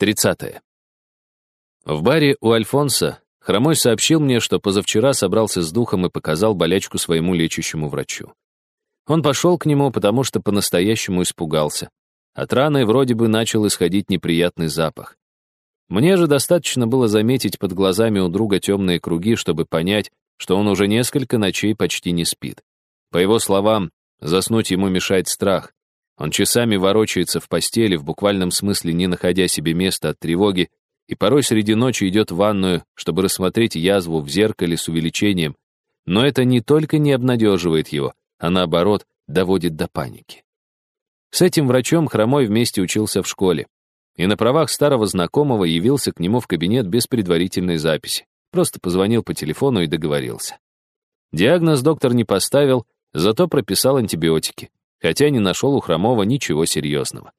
30. В баре у Альфонса Хромой сообщил мне, что позавчера собрался с духом и показал болячку своему лечащему врачу. Он пошел к нему, потому что по-настоящему испугался. От раны вроде бы начал исходить неприятный запах. Мне же достаточно было заметить под глазами у друга темные круги, чтобы понять, что он уже несколько ночей почти не спит. По его словам, заснуть ему мешает страх. Он часами ворочается в постели, в буквальном смысле не находя себе места от тревоги, и порой среди ночи идет в ванную, чтобы рассмотреть язву в зеркале с увеличением. Но это не только не обнадеживает его, а наоборот, доводит до паники. С этим врачом Хромой вместе учился в школе. И на правах старого знакомого явился к нему в кабинет без предварительной записи. Просто позвонил по телефону и договорился. Диагноз доктор не поставил, зато прописал антибиотики, хотя не нашел у Хромова ничего серьезного.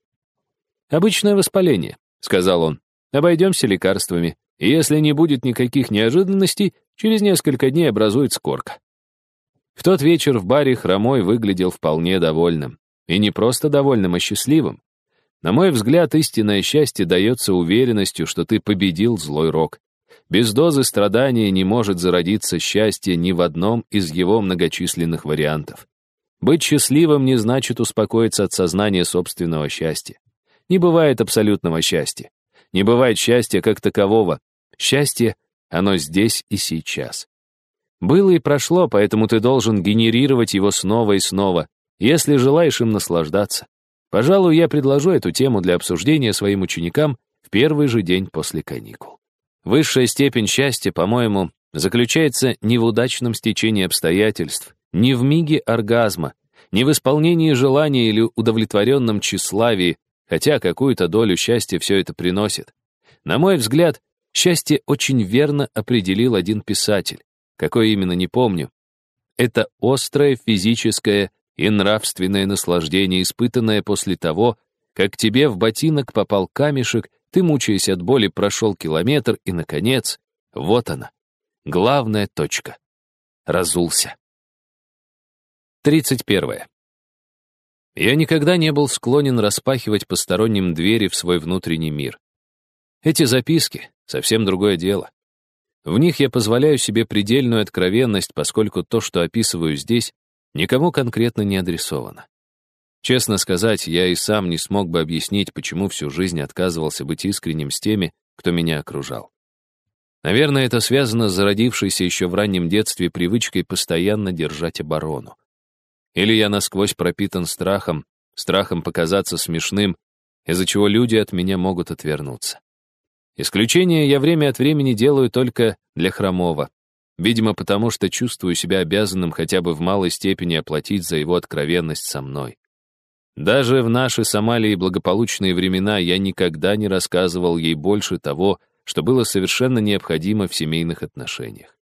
«Обычное воспаление», — сказал он. Обойдемся лекарствами, и если не будет никаких неожиданностей, через несколько дней образуется корка. В тот вечер в баре Хромой выглядел вполне довольным. И не просто довольным, а счастливым. На мой взгляд, истинное счастье дается уверенностью, что ты победил злой рок. Без дозы страдания не может зародиться счастье ни в одном из его многочисленных вариантов. Быть счастливым не значит успокоиться от сознания собственного счастья. Не бывает абсолютного счастья. Не бывает счастья как такового. Счастье, оно здесь и сейчас. Было и прошло, поэтому ты должен генерировать его снова и снова, если желаешь им наслаждаться. Пожалуй, я предложу эту тему для обсуждения своим ученикам в первый же день после каникул. Высшая степень счастья, по-моему, заключается не в удачном стечении обстоятельств, не в миге оргазма, не в исполнении желания или удовлетворенном тщеславии, хотя какую-то долю счастья все это приносит. На мой взгляд, счастье очень верно определил один писатель. Какой именно, не помню. Это острое физическое и нравственное наслаждение, испытанное после того, как тебе в ботинок попал камешек, ты, мучаясь от боли, прошел километр, и, наконец, вот она, главная точка. Разулся. 31. Я никогда не был склонен распахивать посторонним двери в свой внутренний мир. Эти записки — совсем другое дело. В них я позволяю себе предельную откровенность, поскольку то, что описываю здесь, никому конкретно не адресовано. Честно сказать, я и сам не смог бы объяснить, почему всю жизнь отказывался быть искренним с теми, кто меня окружал. Наверное, это связано с зародившейся еще в раннем детстве привычкой постоянно держать оборону. Или я насквозь пропитан страхом, страхом показаться смешным, из-за чего люди от меня могут отвернуться. Исключение я время от времени делаю только для Хромова, видимо, потому что чувствую себя обязанным хотя бы в малой степени оплатить за его откровенность со мной. Даже в наши с благополучные времена я никогда не рассказывал ей больше того, что было совершенно необходимо в семейных отношениях.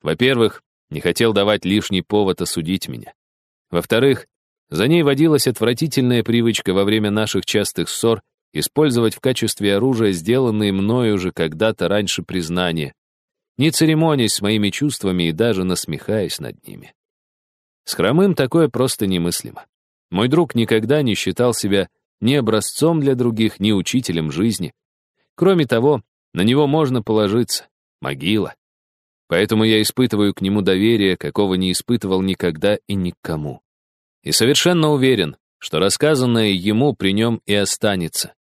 Во-первых, не хотел давать лишний повод осудить меня. Во-вторых, за ней водилась отвратительная привычка во время наших частых ссор использовать в качестве оружия сделанные мною уже когда-то раньше признания, не церемонясь с моими чувствами и даже насмехаясь над ними. С хромым такое просто немыслимо. Мой друг никогда не считал себя ни образцом для других, ни учителем жизни. Кроме того, на него можно положиться. Могила. Поэтому я испытываю к нему доверие, какого не испытывал никогда и никому. И совершенно уверен, что рассказанное ему при нем и останется.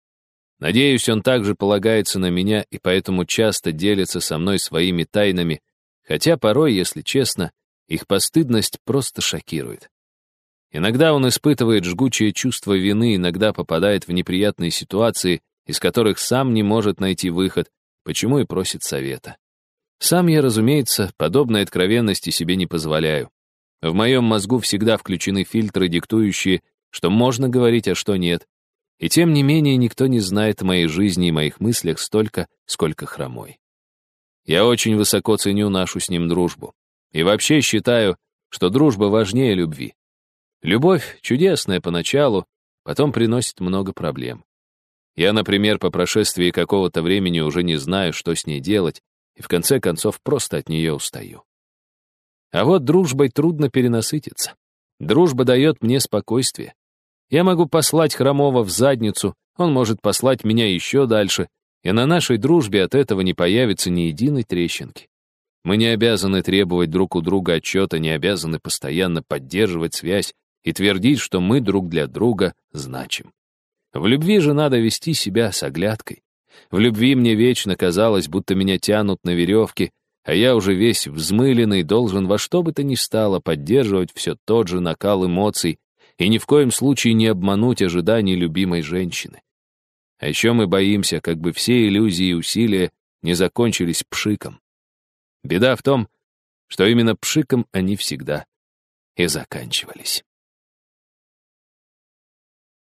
Надеюсь, он также полагается на меня и поэтому часто делится со мной своими тайнами, хотя порой, если честно, их постыдность просто шокирует. Иногда он испытывает жгучее чувство вины, иногда попадает в неприятные ситуации, из которых сам не может найти выход, почему и просит совета. Сам я, разумеется, подобной откровенности себе не позволяю. В моем мозгу всегда включены фильтры, диктующие, что можно говорить, а что нет. И тем не менее никто не знает о моей жизни и моих мыслях столько, сколько хромой. Я очень высоко ценю нашу с ним дружбу. И вообще считаю, что дружба важнее любви. Любовь чудесная поначалу, потом приносит много проблем. Я, например, по прошествии какого-то времени уже не знаю, что с ней делать, и в конце концов просто от нее устаю. А вот дружбой трудно перенасытиться. Дружба дает мне спокойствие. Я могу послать Хромова в задницу, он может послать меня еще дальше, И на нашей дружбе от этого не появится ни единой трещинки. Мы не обязаны требовать друг у друга отчета, не обязаны постоянно поддерживать связь и твердить, что мы друг для друга значим. В любви же надо вести себя с оглядкой. В любви мне вечно казалось, будто меня тянут на веревке, а я уже весь взмыленный должен во что бы то ни стало поддерживать все тот же накал эмоций и ни в коем случае не обмануть ожиданий любимой женщины. А еще мы боимся, как бы все иллюзии и усилия не закончились пшиком. Беда в том, что именно пшиком они всегда и заканчивались.